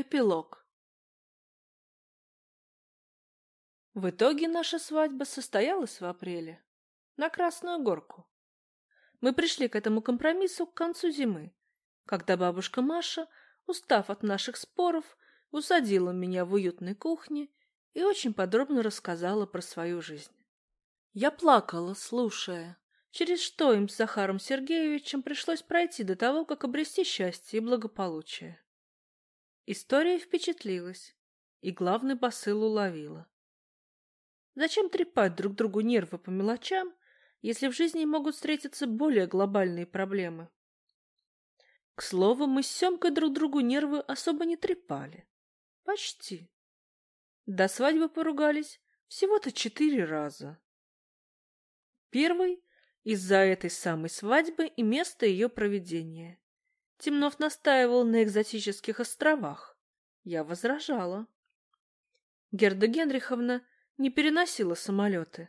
Эпилог В итоге наша свадьба состоялась в апреле, на Красную Горку. Мы пришли к этому компромиссу к концу зимы, когда бабушка Маша, устав от наших споров, усадила меня в уютной кухне и очень подробно рассказала про свою жизнь. Я плакала, слушая, через что им с Захаром Сергеевичем пришлось пройти до того, как обрести счастье и благополучие. История впечатлилась, и главный посыл уловила. Зачем трепать друг другу нервы по мелочам, если в жизни могут встретиться более глобальные проблемы? К слову, мы с Семкой друг другу нервы особо не трепали. Почти. До свадьбы поругались всего-то четыре раза. Первый из-за этой самой свадьбы и места ее проведения. Темнов настаивал на экзотических островах. Я возражала. Герда Генриховна не переносила самолеты,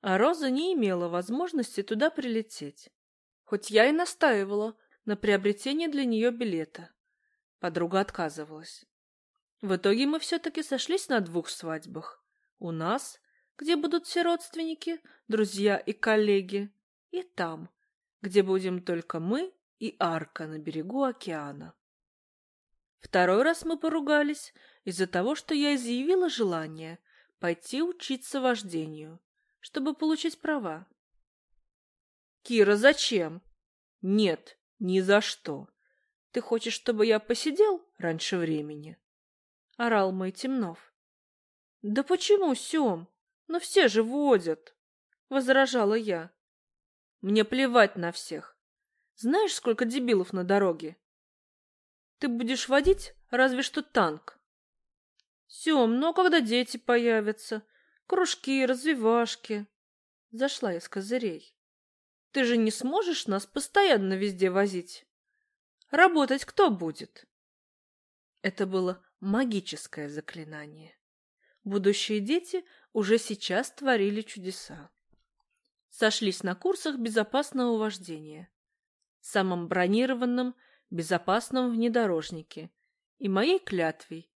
а Роза не имела возможности туда прилететь. Хоть я и настаивала на приобретении для нее билета. Подруга отказывалась. В итоге мы все-таки сошлись на двух свадьбах. У нас, где будут все родственники, друзья и коллеги, и там, где будем только мы и арка на берегу океана. Второй раз мы поругались из-за того, что я изъявила желание пойти учиться вождению, чтобы получить права. «Кира, зачем?» «Нет, ни за что. Ты хочешь, чтобы я посидел раньше времени?» — орал мой Темнов. «Да почему, Сем? Но все же водят!» — возражала я. «Мне плевать на всех. Знаешь, сколько дебилов на дороге? Ты будешь водить разве что танк. Сем, ну а когда дети появятся? Кружки, развивашки?» Зашла я с козырей. «Ты же не сможешь нас постоянно везде возить? Работать кто будет?» Это было магическое заклинание. Будущие дети уже сейчас творили чудеса. Сошлись на курсах безопасного вождения, самом бронированном, безопасном внедорожнике и моей клятвей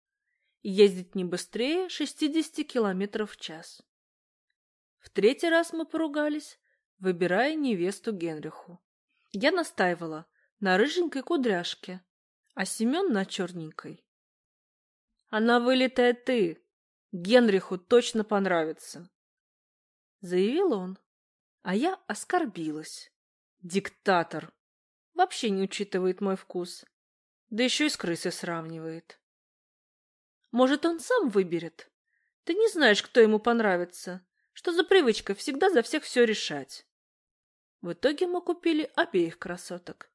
ездить не быстрее 60 км в час. В третий раз мы поругались, выбирая невесту Генриху. Я настаивала на рыженькой кудряшке, а Семен на черненькой. Она вылитая ты. Генриху точно понравится. Заявил он, а я оскорбилась. Диктатор. Вообще не учитывает мой вкус. Да еще и с крысой сравнивает. Может, он сам выберет? Ты не знаешь, кто ему понравится. Что за привычка всегда за всех все решать? В итоге мы купили обеих красоток.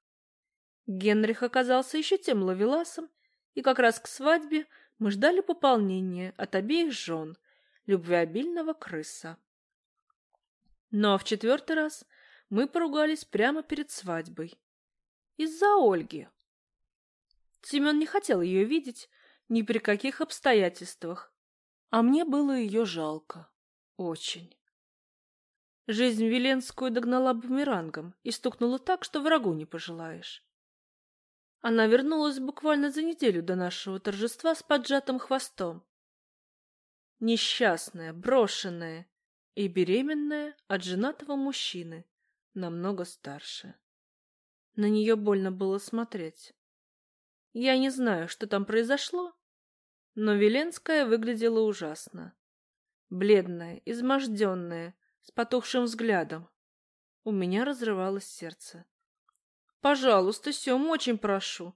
Генрих оказался еще тем ловеласом, и как раз к свадьбе мы ждали пополнения от обеих жен, любвеобильного крыса. Но в четвертый раз мы поругались прямо перед свадьбой. Из-за Ольги. Семен не хотел ее видеть ни при каких обстоятельствах, а мне было ее жалко. Очень. Жизнь Веленскую догнала бумерангом и стукнула так, что врагу не пожелаешь. Она вернулась буквально за неделю до нашего торжества с поджатым хвостом. Несчастная, брошенная и беременная от женатого мужчины, намного старше. На нее больно было смотреть. Я не знаю, что там произошло, но Веленская выглядела ужасно. Бледная, изможденная, с потухшим взглядом. У меня разрывалось сердце. Пожалуйста, Сем, очень прошу.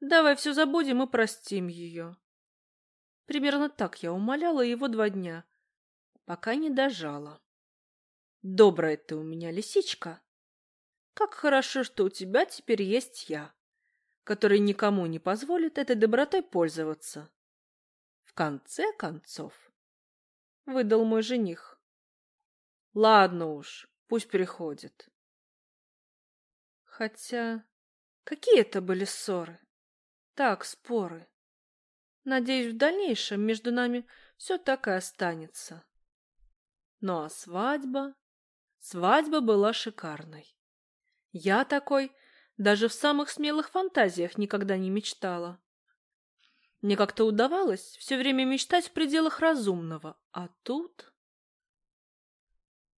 Давай все забудем и простим ее. Примерно так я умоляла его два дня, пока не дожала. Добрая ты у меня лисичка. Как хорошо, что у тебя теперь есть я, который никому не позволит этой добротой пользоваться. В конце концов, выдал мой жених. Ладно уж, пусть приходит. Хотя, какие это были ссоры? Так, споры. Надеюсь, в дальнейшем между нами все так и останется. Ну а свадьба? Свадьба была шикарной. Я такой даже в самых смелых фантазиях никогда не мечтала. Мне как-то удавалось все время мечтать в пределах разумного, а тут...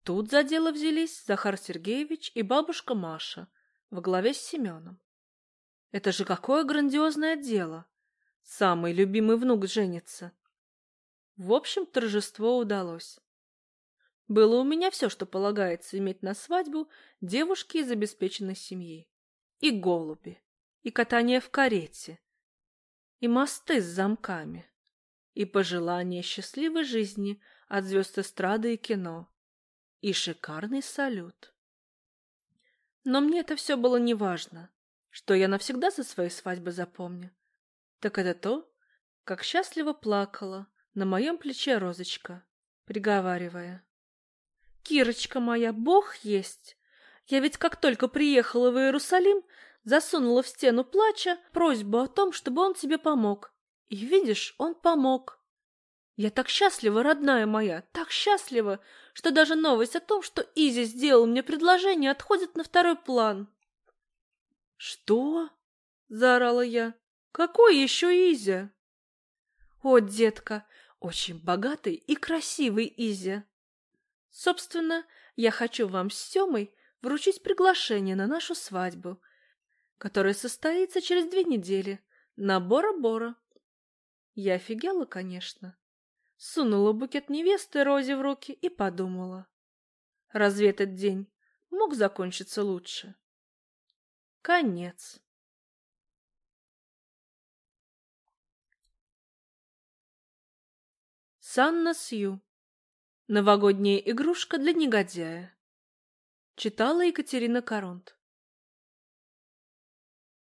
Тут за дело взялись Захар Сергеевич и бабушка Маша во главе с Семеном. Это же какое грандиозное дело! Самый любимый внук женится. В общем, торжество удалось. Было у меня все, что полагается иметь на свадьбу девушки из обеспеченной семьи. И голуби, и катание в карете, и мосты с замками, и пожелания счастливой жизни от звезд эстрады и кино, и шикарный салют. Но мне это все было неважно. Что я навсегда за своей свадьбы запомню, так это то, как счастливо плакала на моем плече розочка, приговаривая. «Кирочка моя, Бог есть! Я ведь как только приехала в Иерусалим, засунула в стену плача просьбу о том, чтобы он тебе помог. И видишь, он помог. Я так счастлива, родная моя, так счастлива, что даже новость о том, что Изи сделал мне предложение, отходит на второй план. Что? заорала я. Какой еще Изя? О, детка, очень богатый и красивый Изя. Собственно, я хочу вам с Семой вручить приглашение на нашу свадьбу, которая состоится через две недели на Бора-Бора. Я офигела, конечно. Сунула букет невесты Розе в руки и подумала. Разве этот день мог закончиться лучше? Конец. Санна Сью. Новогодняя игрушка для негодяя. Читала Екатерина Коронт.